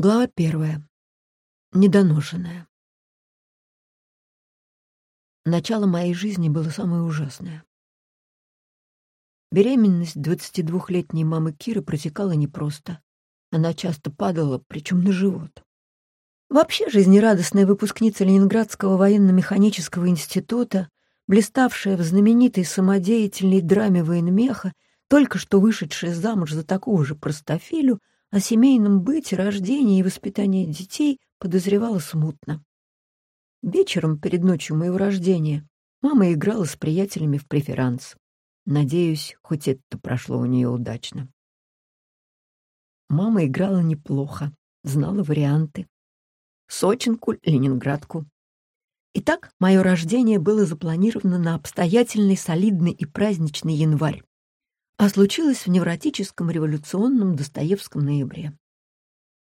Глава первая. Недоношенная. Начало моей жизни было самое ужасное. Беременность 22-летней мамы Киры протекала непросто. Она часто падала, причем на живот. Вообще жизнерадостная выпускница Ленинградского военно-механического института, блиставшая в знаменитой самодеятельной драме военмеха, только что вышедшая замуж за такого же простофилю — о семейном быте, рождении и воспитании детей подозревала смутно. Вечером, перед ночью моего рождения, мама играла с приятелями в преферанс. Надеюсь, хоть это прошло у нее удачно. Мама играла неплохо, знала варианты. Сочинку, Ленинградку. Итак, мое рождение было запланировано на обстоятельный, солидный и праздничный январь а случилось в невротическом революционном Достоевском ноябре.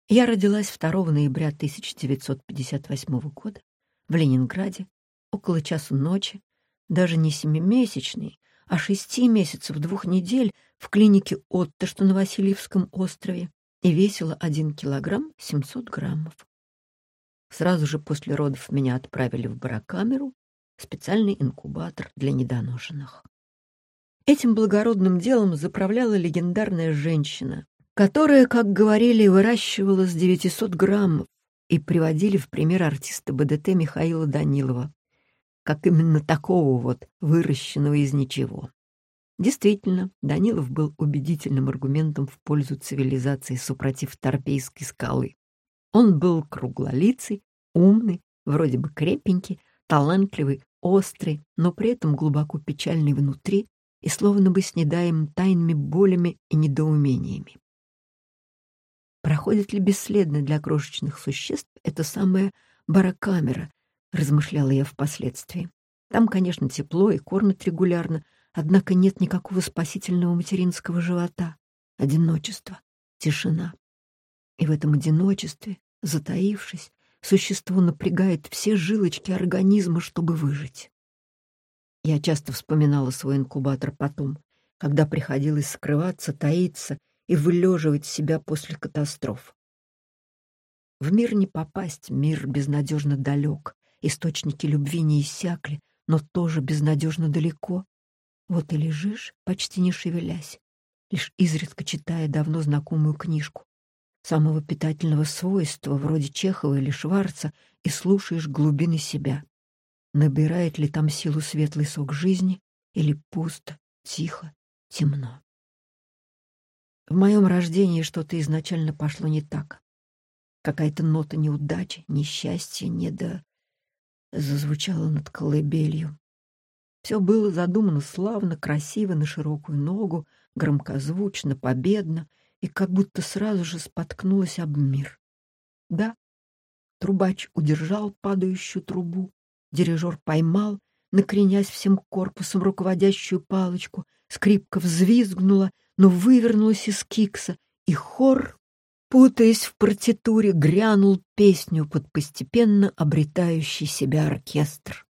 Я родилась 2 ноября 1958 года в Ленинграде около часу ночи, даже не семимесячный, а шести месяцев двух недель в клинике Отто, что на Васильевском острове, и весила 1 килограмм 700 граммов. Сразу же после родов меня отправили в барокамеру, специальный инкубатор для недоношенных. Этим благородным делом заправляла легендарная женщина, которая, как говорили, выращивала с 900 граммов и приводили в пример артиста БДТ Михаила Данилова, как именно такого вот, выращенного из ничего. Действительно, Данилов был убедительным аргументом в пользу цивилизации супротив Торпейской скалы. Он был круглолицый, умный, вроде бы крепенький, талантливый, острый, но при этом глубоко печальный внутри и словно бы снедаем тайными болями и недоумениями. Проходит ли бесследно для крошечных существ эта самая барокамера, размышляла я впоследствии. Там, конечно, тепло и кормят регулярно, однако нет никакого спасительного материнского живота, одиночество, тишина. И в этом одиночестве, затаившись, существо напрягает все жилочки организма, чтобы выжить. Я часто вспоминала свой инкубатор потом, когда приходилось скрываться, таиться и вылеживать себя после катастроф. В мир не попасть, мир безнадежно далек, источники любви не иссякли, но тоже безнадежно далеко. Вот и лежишь, почти не шевелясь, лишь изредка читая давно знакомую книжку самого питательного свойства, вроде Чехова или Шварца, и слушаешь глубины себя. Набирает ли там силу светлый сок жизни или пусто, тихо, темно? В моем рождении что-то изначально пошло не так. Какая-то нота неудачи, несчастья, недо... зазвучала над колыбелью. Все было задумано славно, красиво, на широкую ногу, громкозвучно, победно, и как будто сразу же споткнулась об мир. Да, трубач удержал падающую трубу, Дирижер поймал, накренясь всем корпусом руководящую палочку, скрипка взвизгнула, но вывернулась из кикса, и хор, путаясь в партитуре, грянул песню под постепенно обретающий себя оркестр.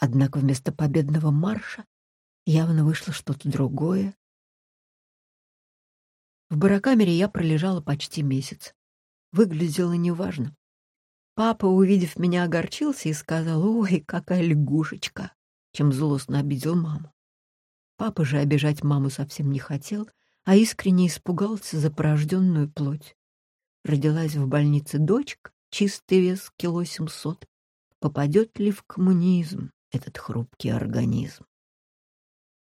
Однако вместо победного марша явно вышло что-то другое. В барокамере я пролежала почти месяц. Выглядело неважно. Папа, увидев меня, огорчился и сказал, «Ой, какая лягушечка!» чем злостно обидел маму. Папа же обижать маму совсем не хотел, а искренне испугался за порожденную плоть. Родилась в больнице дочка, чистый вес кило семьсот. Попадет ли в коммунизм этот хрупкий организм?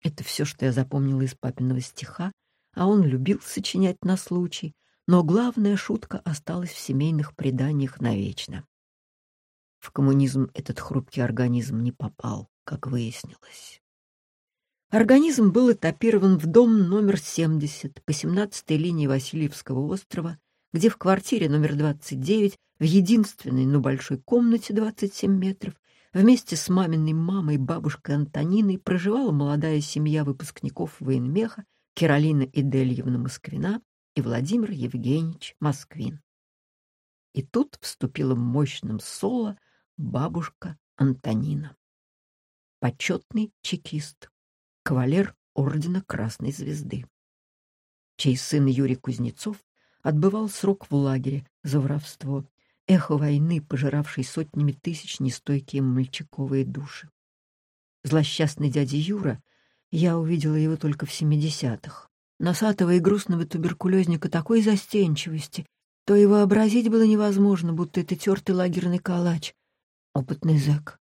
Это все, что я запомнила из папиного стиха, а он любил сочинять на случай, но главная шутка осталась в семейных преданиях навечно. В коммунизм этот хрупкий организм не попал, как выяснилось. Организм был этапирован в дом номер 70 по 17-й линии Васильевского острова, где в квартире номер 29 в единственной, но большой комнате 27 метров вместе с маминой мамой, бабушкой Антониной проживала молодая семья выпускников военмеха Киролина Идельевна Москвина и Владимир Евгеньевич Москвин. И тут вступила мощным соло бабушка Антонина. Почетный чекист, кавалер Ордена Красной Звезды, чей сын Юрий Кузнецов отбывал срок в лагере за воровство. Эхо войны, пожиравшей сотнями тысяч нестойкие мальчиковые души. Злосчастный дядя Юра, я увидела его только в семидесятых. Носатого и грустного туберкулезника такой застенчивости, то и вообразить было невозможно, будто это тертый лагерный калач. Опытный зэк.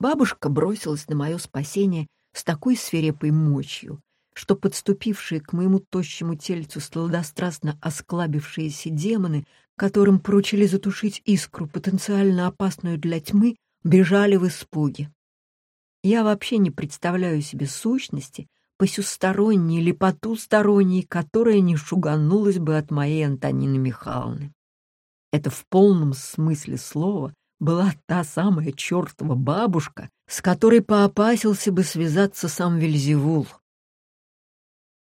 Бабушка бросилась на мое спасение с такой свирепой мощью, что подступившие к моему тощему тельцу сладострастно осклабившиеся демоны, которым поручили затушить искру, потенциально опасную для тьмы, бежали в испуге. Я вообще не представляю себе сущности, посюсторонней или потусторонней, которая не шуганулась бы от моей Антонины Михайловны. Это в полном смысле слова была та самая чертова бабушка, с которой поопасился бы связаться сам Вельзевул.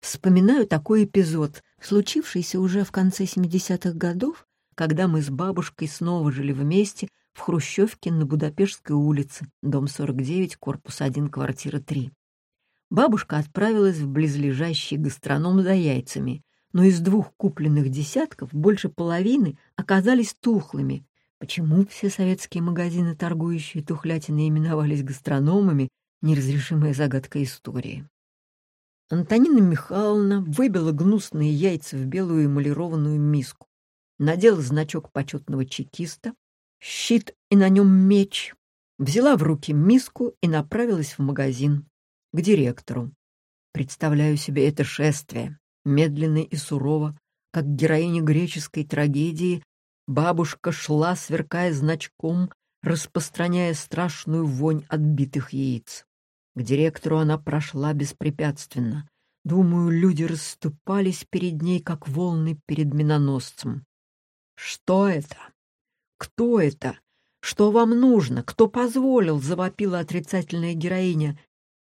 Вспоминаю такой эпизод, случившийся уже в конце 70-х годов, когда мы с бабушкой снова жили вместе в Хрущевке на Будапештской улице, дом 49, корпус 1, квартира 3. Бабушка отправилась в близлежащий гастроном за яйцами, но из двух купленных десятков больше половины оказались тухлыми. Почему все советские магазины, торгующие тухлятиной, именовались гастрономами, неразрешимая загадка истории. Антонина Михайловна выбила гнусные яйца в белую эмалированную миску, надела значок почетного чекиста, щит и на нем меч, взяла в руки миску и направилась в магазин к директору. Представляю себе это шествие, медленно и сурово, как героиня греческой трагедии, бабушка шла, сверкая значком, распространяя страшную вонь отбитых яиц. К директору она прошла беспрепятственно. Думаю, люди расступались перед ней, как волны перед миноносцем. «Что это? Кто это? Что вам нужно? Кто позволил?» — завопила отрицательная героиня,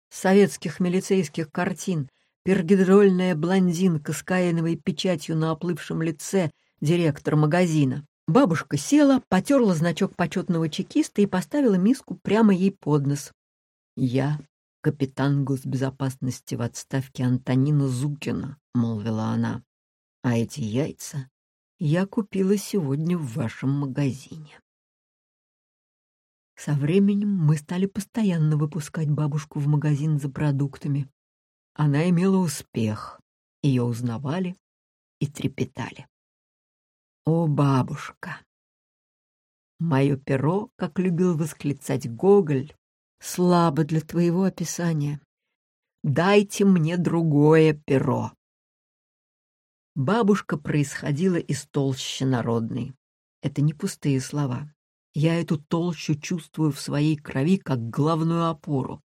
советских милицейских картин, пергидрольная блондинка с каиновой печатью на оплывшем лице, директор магазина. Бабушка села, потерла значок почетного чекиста и поставила миску прямо ей под нос. «Я капитан госбезопасности в отставке Антонина Зукина», — молвила она. «А эти яйца я купила сегодня в вашем магазине». Со временем мы стали постоянно выпускать бабушку в магазин за продуктами. Она имела успех, ее узнавали и трепетали. О, бабушка! Мое перо, как любил восклицать Гоголь, слабо для твоего описания. Дайте мне другое перо. Бабушка происходила из толщи народной. Это не пустые слова. Я эту толщу чувствую в своей крови как главную опору.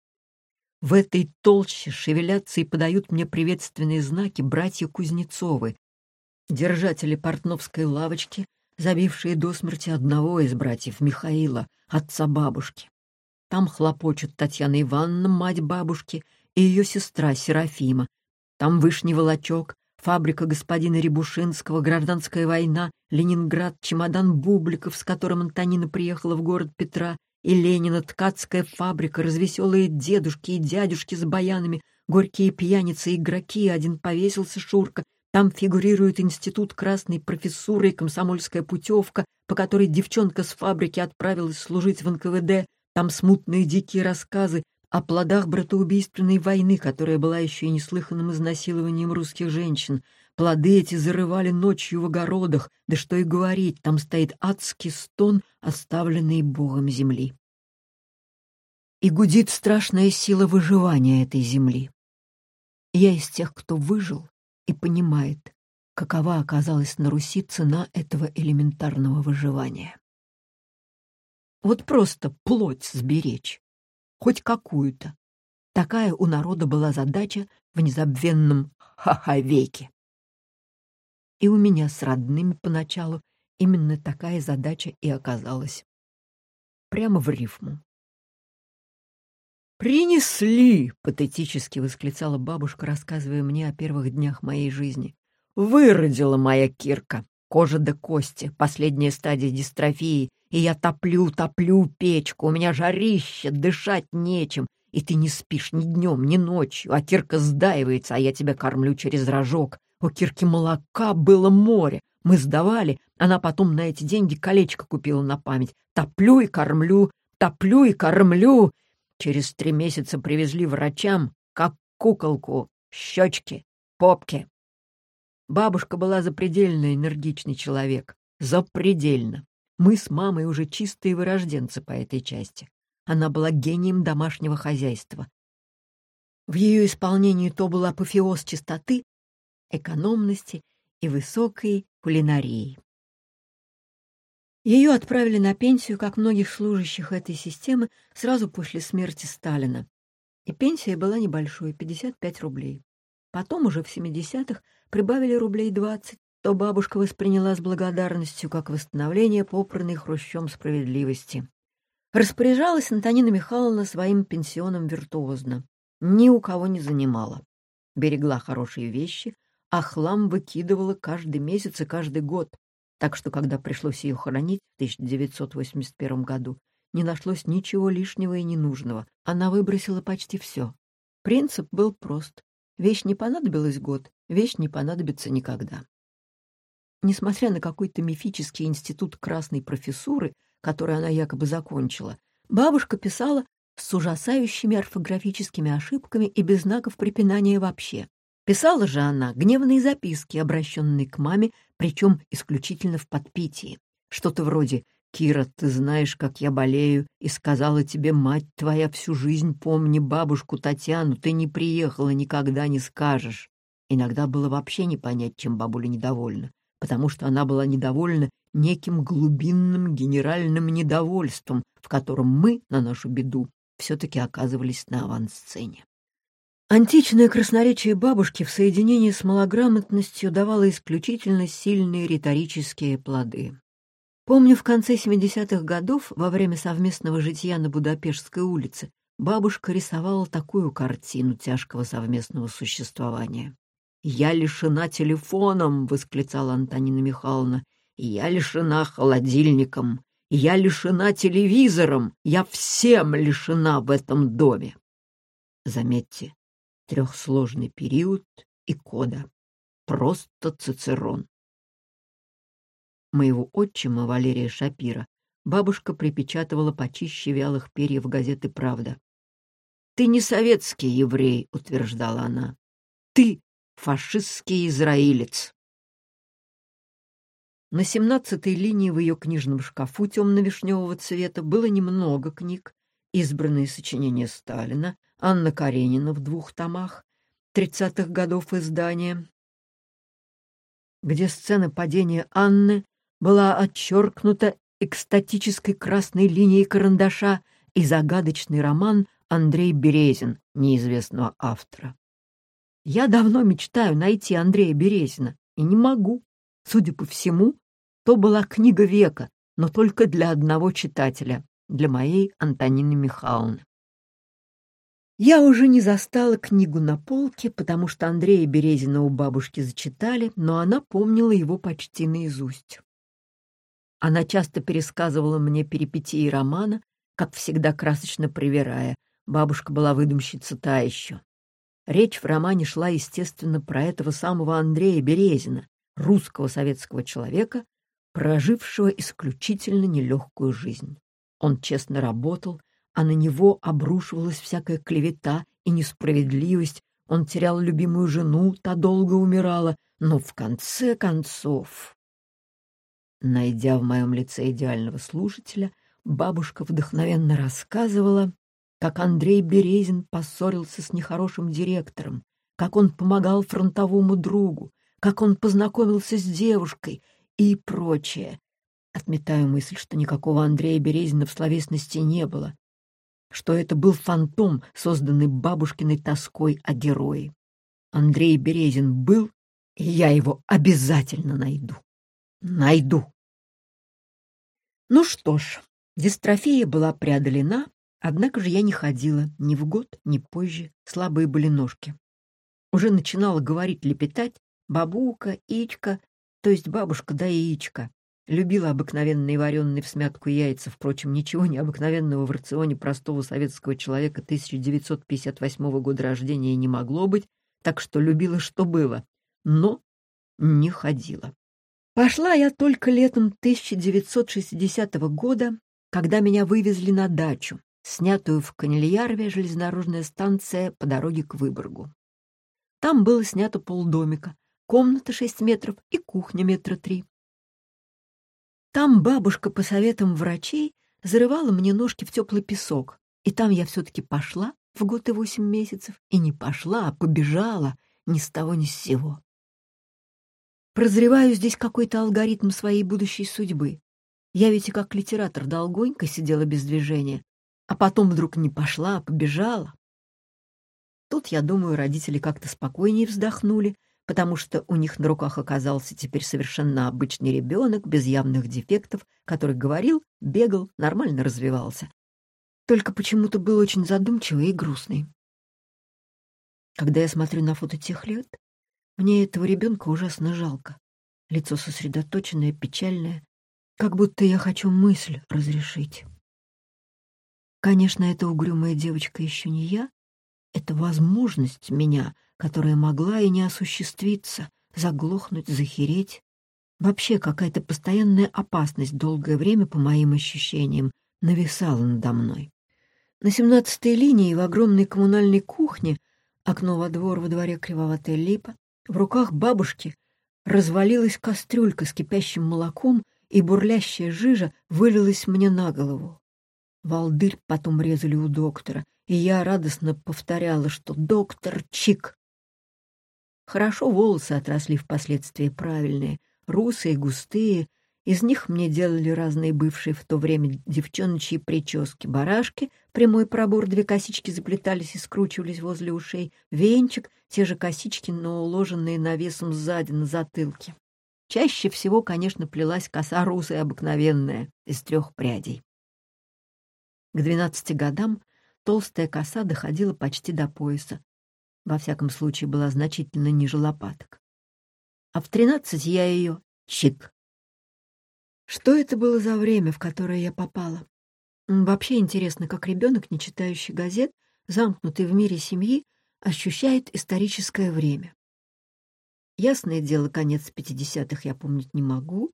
В этой толще шевелятся и подают мне приветственные знаки братья Кузнецовы, держатели портновской лавочки, забившие до смерти одного из братьев Михаила, отца бабушки. Там хлопочут Татьяна Ивановна, мать бабушки, и ее сестра Серафима. Там вышний волочок, фабрика господина Рябушинского, гражданская война, Ленинград, чемодан бубликов, с которым Антонина приехала в город Петра, и Ленина, ткацкая фабрика, развеселые дедушки и дядюшки с баянами, горькие пьяницы, игроки, один повесился Шурка, там фигурирует институт красной профессуры и комсомольская путевка, по которой девчонка с фабрики отправилась служить в НКВД, там смутные дикие рассказы, о плодах братоубийственной войны, которая была еще и неслыханным изнасилованием русских женщин. Плоды эти зарывали ночью в огородах, да что и говорить, там стоит адский стон, оставленный Богом земли. И гудит страшная сила выживания этой земли. Я из тех, кто выжил и понимает, какова оказалась на Руси цена этого элементарного выживания. Вот просто плоть сберечь, хоть какую-то. Такая у народа была задача в незабвенном ха-ха-веке. И у меня с родными поначалу именно такая задача и оказалась. Прямо в рифму. «Принесли!» — патетически восклицала бабушка, рассказывая мне о первых днях моей жизни. «Выродила моя Кирка! Кожа до кости, последняя стадия дистрофии, и я топлю, топлю печку, у меня жарище, дышать нечем, и ты не спишь ни днем, ни ночью, а Кирка сдаивается, а я тебя кормлю через рожок. У Кирки молока было море. Мы сдавали, она потом на эти деньги колечко купила на память. Топлю и кормлю, топлю и кормлю. Через три месяца привезли врачам, как куколку, щечки, попки. Бабушка была запредельно энергичный человек. Запредельно. Мы с мамой уже чистые вырожденцы по этой части. Она была гением домашнего хозяйства. В ее исполнении то был апофеоз чистоты, экономности и высокой кулинарии. Ее отправили на пенсию, как многих служащих этой системы, сразу после смерти Сталина. И пенсия была небольшой — 55 рублей. Потом уже в 70-х прибавили рублей 20, то бабушка восприняла с благодарностью как восстановление попранной хрущом справедливости. Распоряжалась Антонина Михайловна своим пенсионом виртуозно. Ни у кого не занимала. Берегла хорошие вещи, а хлам выкидывала каждый месяц и каждый год. Так что, когда пришлось ее хоронить в 1981 году, не нашлось ничего лишнего и ненужного. Она выбросила почти все. Принцип был прост. Вещь не понадобилась год, вещь не понадобится никогда. Несмотря на какой-то мифический институт красной профессуры, который она якобы закончила, бабушка писала с ужасающими орфографическими ошибками и без знаков препинания вообще. Писала же она гневные записки, обращенные к маме, причем исключительно в подпитии. Что-то вроде «Кира, ты знаешь, как я болею, и сказала тебе мать твоя всю жизнь, помни бабушку Татьяну, ты не приехала, никогда не скажешь». Иногда было вообще не понять, чем бабуля недовольна, потому что она была недовольна неким глубинным генеральным недовольством, в котором мы, на нашу беду, все-таки оказывались на авансцене. Античное красноречие бабушки в соединении с малограмотностью давало исключительно сильные риторические плоды. Помню, в конце 70-х годов, во время совместного житья на Будапештской улице, бабушка рисовала такую картину тяжкого совместного существования. «Я лишена телефоном!» — восклицала Антонина Михайловна. «Я лишена холодильником! Я лишена телевизором! Я всем лишена в этом доме!» Заметьте, трехсложный период и кода. Просто Цицерон моего отчима Валерия Шапира, бабушка припечатывала почище вялых перьев газеты «Правда». «Ты не советский еврей», — утверждала она. «Ты фашистский израилец». На семнадцатой линии в ее книжном шкафу темно-вишневого цвета было немного книг, избранные сочинения Сталина, Анна Каренина в двух томах, тридцатых годов издания, где сцена падения Анны была отчеркнута экстатической красной линией карандаша и загадочный роман Андрей Березин, неизвестного автора. Я давно мечтаю найти Андрея Березина, и не могу. Судя по всему, то была книга века, но только для одного читателя, для моей Антонины Михайловны. Я уже не застала книгу на полке, потому что Андрея Березина у бабушки зачитали, но она помнила его почти наизусть. Она часто пересказывала мне перипетии романа, как всегда красочно привирая. Бабушка была выдумщица та еще. Речь в романе шла, естественно, про этого самого Андрея Березина, русского советского человека, прожившего исключительно нелегкую жизнь. Он честно работал, а на него обрушивалась всякая клевета и несправедливость, он терял любимую жену, та долго умирала, но в конце концов Найдя в моем лице идеального слушателя, бабушка вдохновенно рассказывала, как Андрей Березин поссорился с нехорошим директором, как он помогал фронтовому другу, как он познакомился с девушкой и прочее. Отметаю мысль, что никакого Андрея Березина в словесности не было, что это был фантом, созданный бабушкиной тоской о герое. Андрей Березин был, и я его обязательно найду. Найду. Ну что ж, дистрофия была преодолена, однако же я не ходила ни в год, ни позже, слабые были ножки. Уже начинала говорить, лепетать бабука, ичка, то есть бабушка да яичка. Любила обыкновенные вареные в смятку яйца, впрочем, ничего необыкновенного в рационе простого советского человека 1958 года рождения не могло быть, так что любила, что было. Но не ходила. Пошла я только летом 1960 года, когда меня вывезли на дачу, снятую в Канильярве железнодорожная станция по дороге к Выборгу. Там было снято полдомика, комната 6 метров и кухня метра три. Там бабушка по советам врачей зарывала мне ножки в теплый песок, и там я все-таки пошла в год и восемь месяцев, и не пошла, а побежала ни с того ни с сего. Прозреваю здесь какой-то алгоритм своей будущей судьбы. Я ведь и как литератор долгонько сидела без движения, а потом вдруг не пошла, а побежала. Тут, я думаю, родители как-то спокойнее вздохнули, потому что у них на руках оказался теперь совершенно обычный ребенок, без явных дефектов, который говорил, бегал, нормально развивался. Только почему-то был очень задумчивый и грустный. Когда я смотрю на фото тех лет, мне этого ребенка ужасно жалко. Лицо сосредоточенное, печальное, как будто я хочу мысль разрешить. Конечно, эта угрюмая девочка еще не я, это возможность меня — которая могла и не осуществиться, заглохнуть, захереть. Вообще какая-то постоянная опасность долгое время, по моим ощущениям, нависала надо мной. На семнадцатой линии в огромной коммунальной кухне, окно во двор, во дворе кривоватая липа, в руках бабушки развалилась кастрюлька с кипящим молоком, и бурлящая жижа вылилась мне на голову. Волдырь потом резали у доктора, и я радостно повторяла, что доктор Чик Хорошо волосы отросли впоследствии правильные, русые, густые. Из них мне делали разные бывшие в то время девчоночьи прически. Барашки, прямой пробор, две косички заплетались и скручивались возле ушей. Венчик, те же косички, но уложенные навесом сзади на затылке. Чаще всего, конечно, плелась коса русая обыкновенная, из трех прядей. К двенадцати годам толстая коса доходила почти до пояса, во всяком случае, была значительно ниже лопаток. А в тринадцать я ее чик. Что это было за время, в которое я попала? Вообще интересно, как ребенок, не читающий газет, замкнутый в мире семьи, ощущает историческое время. Ясное дело, конец 50-х я помнить не могу.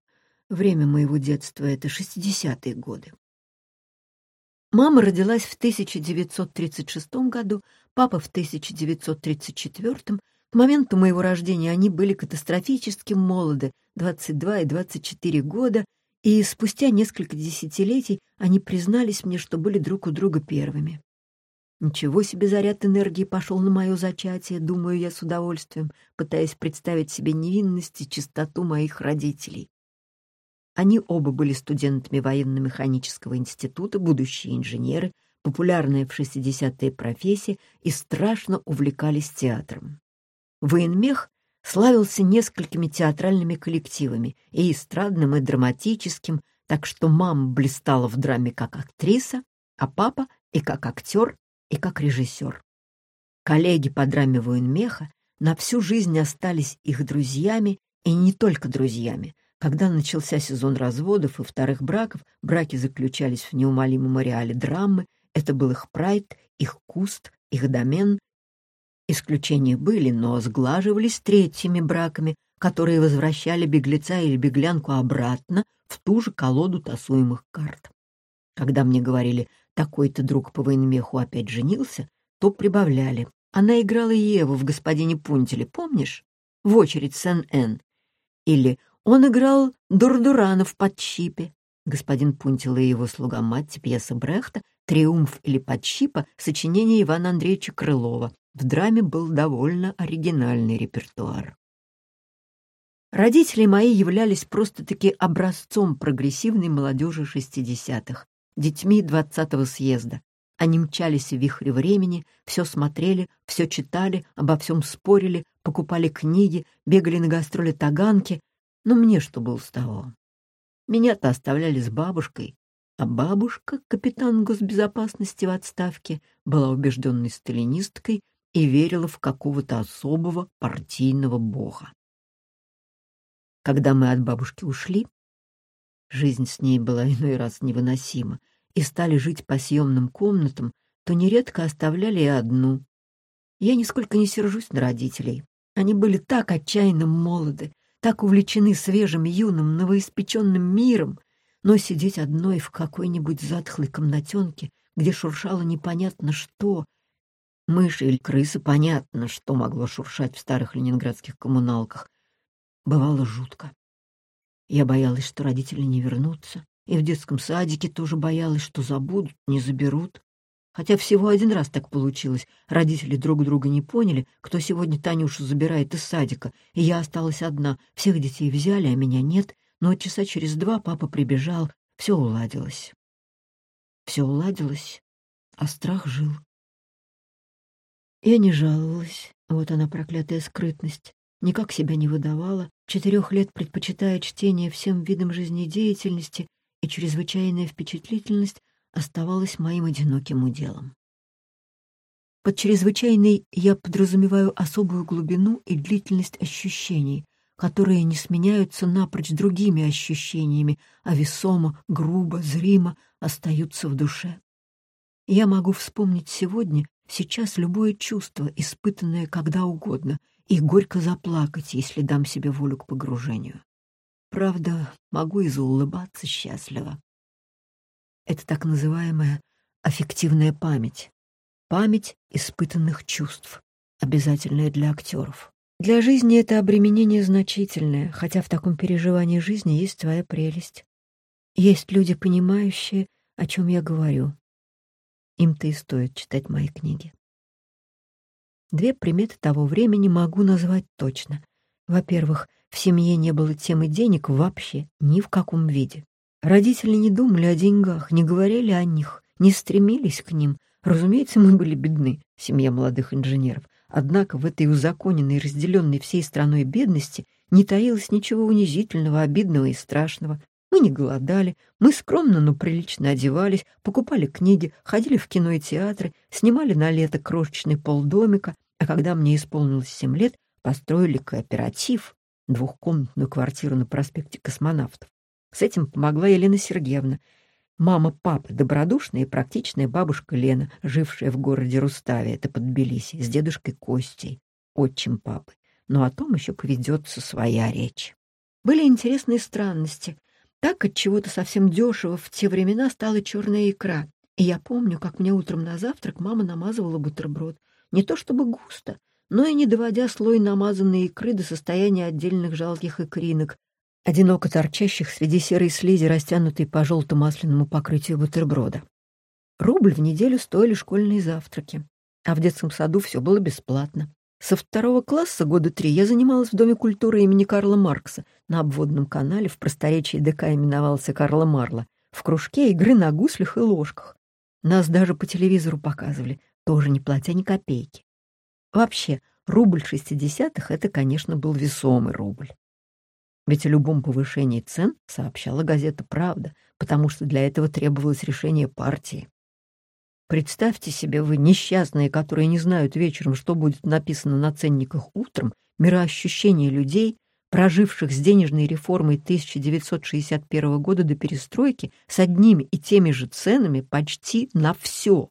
Время моего детства — это 60-е годы. Мама родилась в 1936 году, папа в 1934. К моменту моего рождения они были катастрофически молоды, 22 и 24 года, и спустя несколько десятилетий они признались мне, что были друг у друга первыми. Ничего себе заряд энергии пошел на мое зачатие, думаю я с удовольствием, пытаясь представить себе невинность и чистоту моих родителей. Они оба были студентами военно-механического института, будущие инженеры, популярная в 60-е профессия и страшно увлекались театром. Военмех славился несколькими театральными коллективами, и эстрадным, и драматическим, так что мама блистала в драме как актриса, а папа и как актер, и как режиссер. Коллеги по драме военмеха на всю жизнь остались их друзьями, и не только друзьями, когда начался сезон разводов и вторых браков, браки заключались в неумолимом ареале драмы, это был их прайд, их куст, их домен. Исключения были, но сглаживались третьими браками, которые возвращали беглеца или беглянку обратно в ту же колоду тасуемых карт. Когда мне говорили «такой-то друг по военмеху опять женился», то прибавляли. Она играла Еву в «Господине Пунтеле», помнишь? В очередь Сен-Эн. Или он играл Дурдуранов под щипе. Господин Пунтил и его слуга мать пьеса Брехта «Триумф или подщипа» сочинение Ивана Андреевича Крылова. В драме был довольно оригинальный репертуар. Родители мои являлись просто-таки образцом прогрессивной молодежи шестидесятых, детьми двадцатого съезда. Они мчались в вихре времени, все смотрели, все читали, обо всем спорили, покупали книги, бегали на гастроли Таганки, но мне что было с того? Меня-то оставляли с бабушкой, а бабушка, капитан госбезопасности в отставке, была убежденной сталинисткой и верила в какого-то особого партийного бога. Когда мы от бабушки ушли, жизнь с ней была иной раз невыносима, и стали жить по съемным комнатам, то нередко оставляли и одну. Я нисколько не сержусь на родителей. Они были так отчаянно молоды, так увлечены свежим, юным, новоиспеченным миром, но сидеть одной в какой-нибудь затхлой комнатенке, где шуршало непонятно что, мыши или крысы, понятно, что могло шуршать в старых ленинградских коммуналках, бывало жутко. Я боялась, что родители не вернутся, и в детском садике тоже боялась, что забудут, не заберут. Хотя всего один раз так получилось. Родители друг друга не поняли, кто сегодня Танюшу забирает из садика, и я осталась одна. Всех детей взяли, а меня нет. Но часа через два папа прибежал, все уладилось. Все уладилось, а страх жил. Я не жаловалась, вот она, проклятая скрытность. Никак себя не выдавала, четырех лет предпочитая чтение всем видам жизнедеятельности, и чрезвычайная впечатлительность оставалась моим одиноким уделом. Под чрезвычайной я подразумеваю особую глубину и длительность ощущений, которые не сменяются напрочь другими ощущениями, а весомо, грубо, зримо остаются в душе. Я могу вспомнить сегодня, сейчас любое чувство, испытанное когда угодно, и горько заплакать, если дам себе волю к погружению. Правда, могу и заулыбаться счастливо. Это так называемая аффективная память. Память испытанных чувств, обязательная для актеров. Для жизни это обременение значительное, хотя в таком переживании жизни есть своя прелесть. Есть люди, понимающие, о чем я говорю. Им-то и стоит читать мои книги. Две приметы того времени могу назвать точно. Во-первых, в семье не было темы денег вообще, ни в каком виде. Родители не думали о деньгах, не говорили о них, не стремились к ним. Разумеется, мы были бедны, семья молодых инженеров. Однако в этой узаконенной, разделенной всей страной бедности не таилось ничего унизительного, обидного и страшного. Мы не голодали, мы скромно, но прилично одевались, покупали книги, ходили в кино и театры, снимали на лето крошечный полдомика, а когда мне исполнилось семь лет, построили кооператив, двухкомнатную квартиру на проспекте Космонавтов. С этим помогла Елена Сергеевна, мама папы, добродушная и практичная бабушка Лена, жившая в городе Руставе, это под Тбилиси, с дедушкой Костей, отчим папы. Но о том еще поведется своя речь. Были интересные странности. Так от чего-то совсем дешево в те времена стала черная икра. И я помню, как мне утром на завтрак мама намазывала бутерброд. Не то чтобы густо, но и не доводя слой намазанной икры до состояния отдельных жалких икринок, одиноко торчащих среди серой слизи, растянутой по желто-масляному покрытию бутерброда. Рубль в неделю стоили школьные завтраки, а в детском саду все было бесплатно. Со второго класса года три я занималась в Доме культуры имени Карла Маркса на обводном канале, в просторечии ДК именовался Карла Марла, в кружке игры на гуслях и ложках. Нас даже по телевизору показывали, тоже не платя ни копейки. Вообще, рубль шестидесятых — это, конечно, был весомый рубль. Ведь о любом повышении цен сообщала газета «Правда», потому что для этого требовалось решение партии. Представьте себе вы, несчастные, которые не знают вечером, что будет написано на ценниках утром, мироощущение людей, проживших с денежной реформой 1961 года до перестройки, с одними и теми же ценами почти на все.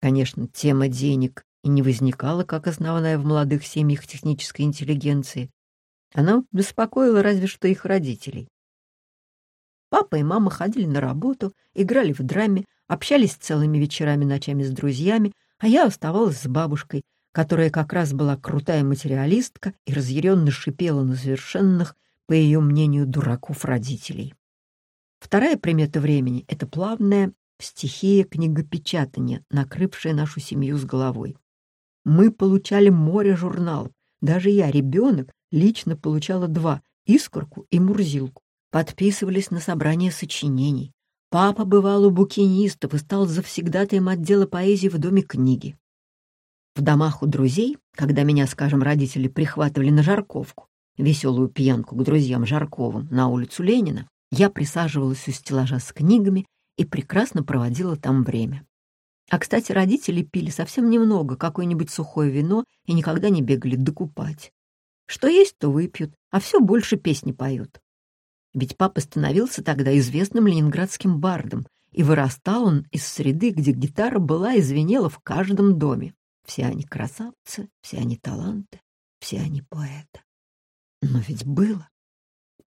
Конечно, тема денег и не возникала как основная в молодых семьях технической интеллигенции, она беспокоила разве что их родителей. Папа и мама ходили на работу, играли в драме, общались целыми вечерами, ночами с друзьями, а я оставалась с бабушкой, которая как раз была крутая материалистка и разъяренно шипела на совершенных, по ее мнению, дураков родителей. Вторая примета времени — это плавная стихия книгопечатания, накрывшая нашу семью с головой. Мы получали море журналов. Даже я, ребенок, лично получала два — «Искорку» и «Мурзилку». Подписывались на собрание сочинений. Папа бывал у букинистов и стал завсегдатаем отдела поэзии в Доме книги. В домах у друзей, когда меня, скажем, родители прихватывали на Жарковку, веселую пьянку к друзьям Жарковым на улицу Ленина, я присаживалась у стеллажа с книгами и прекрасно проводила там время. А, кстати, родители пили совсем немного, какое-нибудь сухое вино и никогда не бегали докупать. Что есть, то выпьют, а все больше песни поют. Ведь папа становился тогда известным ленинградским бардом, и вырастал он из среды, где гитара была и звенела в каждом доме. Все они красавцы, все они таланты, все они поэты. Но ведь было.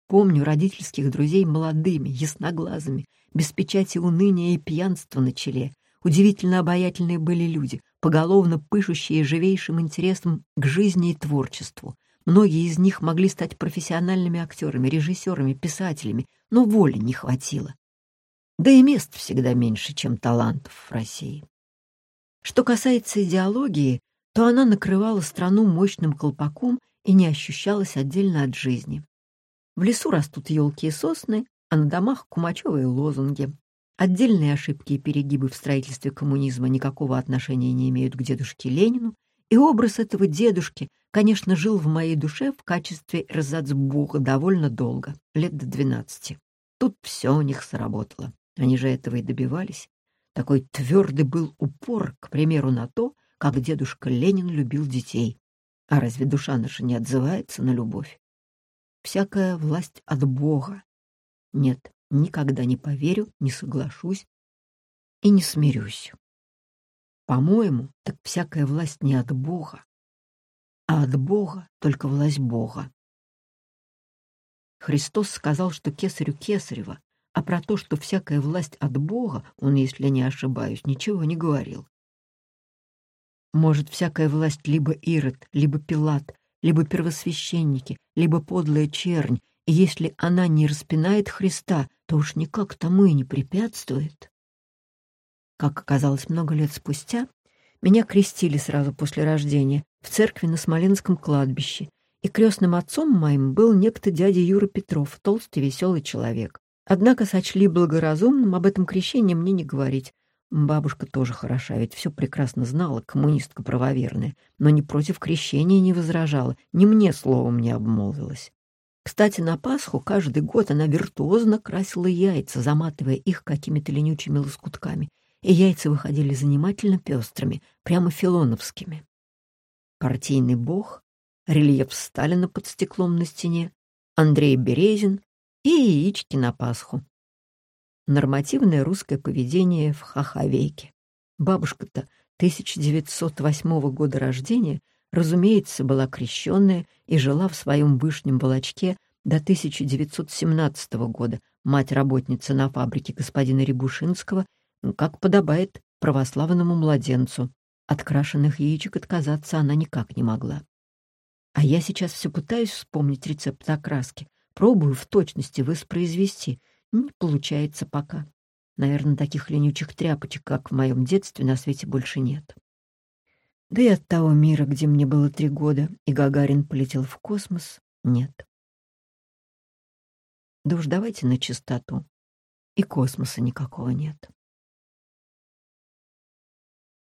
Помню родительских друзей молодыми, ясноглазыми, без печати уныния и пьянства на челе. Удивительно обаятельные были люди, поголовно пышущие живейшим интересом к жизни и творчеству. Многие из них могли стать профессиональными актерами, режиссерами, писателями, но воли не хватило. Да и мест всегда меньше, чем талантов в России. Что касается идеологии, то она накрывала страну мощным колпаком и не ощущалась отдельно от жизни. В лесу растут елки и сосны, а на домах кумачевые лозунги. Отдельные ошибки и перегибы в строительстве коммунизма никакого отношения не имеют к дедушке Ленину, и образ этого дедушки, конечно, жил в моей душе в качестве Эрзацбуха довольно долго, лет до двенадцати. Тут все у них сработало. Они же этого и добивались. Такой твердый был упор, к примеру, на то, как дедушка Ленин любил детей. А разве душа наша не отзывается на любовь? Всякая власть от Бога. Нет, никогда не поверю, не соглашусь и не смирюсь. По-моему, так всякая власть не от Бога, а от Бога только власть Бога. Христос сказал, что кесарю кесарева, а про то, что всякая власть от Бога, он, если не ошибаюсь, ничего не говорил. Может, всякая власть либо Ирод, либо Пилат, либо первосвященники, либо подлая чернь, и если она не распинает Христа, то уж никак тому и не препятствует. Как оказалось много лет спустя, меня крестили сразу после рождения в церкви на Смоленском кладбище, и крестным отцом моим был некто дядя Юра Петров, толстый веселый человек. Однако сочли благоразумным об этом крещении мне не говорить, Бабушка тоже хороша, ведь все прекрасно знала, коммунистка правоверная, но ни против крещения не возражала, ни мне словом не обмолвилась. Кстати, на Пасху каждый год она виртуозно красила яйца, заматывая их какими-то ленючими лоскутками, и яйца выходили занимательно пестрыми, прямо филоновскими. Партийный бог, рельеф Сталина под стеклом на стене, Андрей Березин и яички на Пасху. Нормативное русское поведение в хаховейке. Бабушка-то 1908 года рождения, разумеется, была крещенная и жила в своем вышнем волочке до 1917 года, мать-работница на фабрике господина Рябушинского, как подобает православному младенцу. От крашеных яичек отказаться она никак не могла. А я сейчас все пытаюсь вспомнить рецепт окраски, пробую в точности воспроизвести — не получается пока. Наверное, таких ленючих тряпочек, как в моем детстве, на свете больше нет. Да и от того мира, где мне было три года, и Гагарин полетел в космос, нет. Да уж давайте на чистоту. И космоса никакого нет.